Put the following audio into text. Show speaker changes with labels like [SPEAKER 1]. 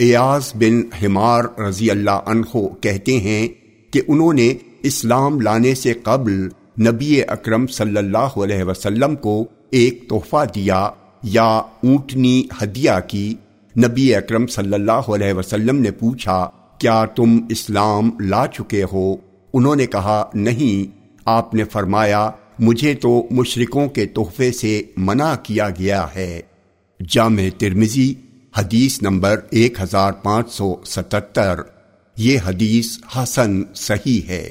[SPEAKER 1] ایاز بن حمار رضی اللہ عنہ کہتے ہیں کہ انہوں نے اسلام لانے سے قبل نبی اکرم صلی اللہ علیہ وسلم کو ایک تحفہ دیا یا اونٹنی ہدیہ کی۔ نبی اکرم صلی اللہ علیہ وسلم نے پوچھا، کیا تم اسلام لا چکے ہو؟ انہوں نے کہا، نہیں، آپ نے فرمایا، مجھے تو مشرکوں کے تحفے سے منع کیا گیا ہے۔ جامع ترمزی حدیث نمبر ایک ہزار پانچ سو ستتر۔ یہ حدیث حسن صحیح ہے۔